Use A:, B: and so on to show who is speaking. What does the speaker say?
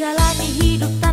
A: Jalani hidup tak